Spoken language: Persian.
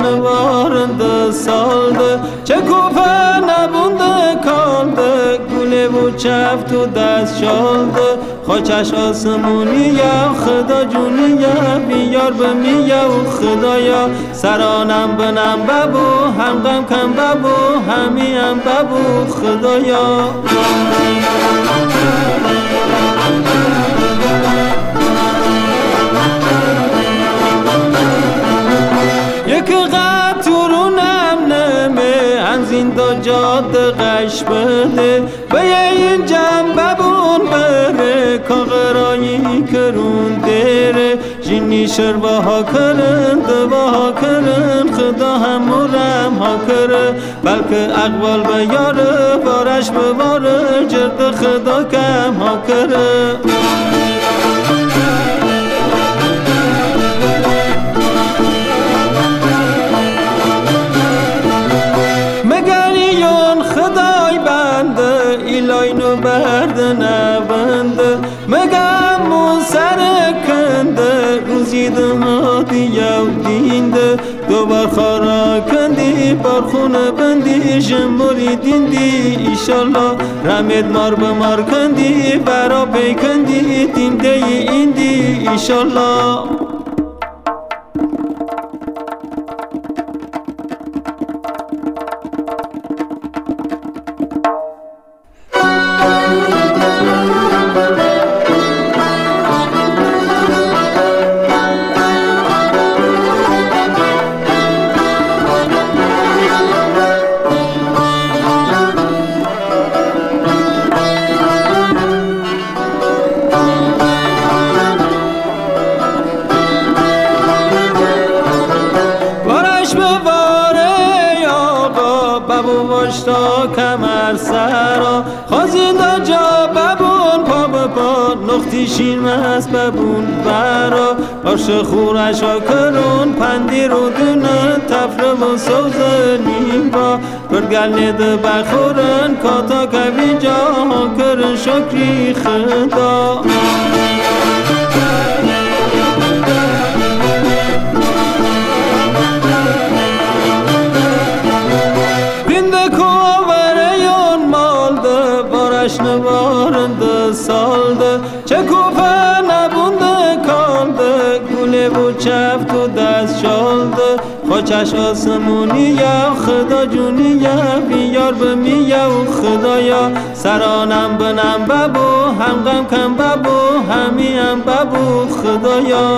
varında saldı. Çekufe nebunde kaldı. Gule bu çeft تو دست شالده خاکش آسمونی یا خدا جونی یا بیار به می یا خدایا سرانم بنم ببو هم غم کم ببو همیم ببو خدایا زیندا جاده قش بده. به این جنبه بون بره. کاغرایی کرون دیره جینی شربه ها کرن دوا ها کرن. خدا هم مرم ها کره. بلکه اقبال به یاره بارش به باره جرد خدا کم ها کره. ایلاینو برد نبنده مگم و سر کنده روزی دمادی یو دینده دوبار خارا کندی بار خونه بندی. جموری دیندی. ایشالله رمید مار به مار کندی. برا پیکندی دینده ایندی. ایشالله. تا کمر سرا. خازین جا ببون پا به پا نختی شیر مست ببون برا. باش خورش ها کرون پندی رو دونه. تفره و سوز با پرگل نده بخورن کاتا کوی جا کرن شکری خدا varında saldı. Çekufe nebunde kaldı. Gule bu çeft تو دست شالده خاکش آسمونی خدا جونی یا بیار به یا خدایا سرانم بنم ببو هم غم کم ببو همیم ببو خدایا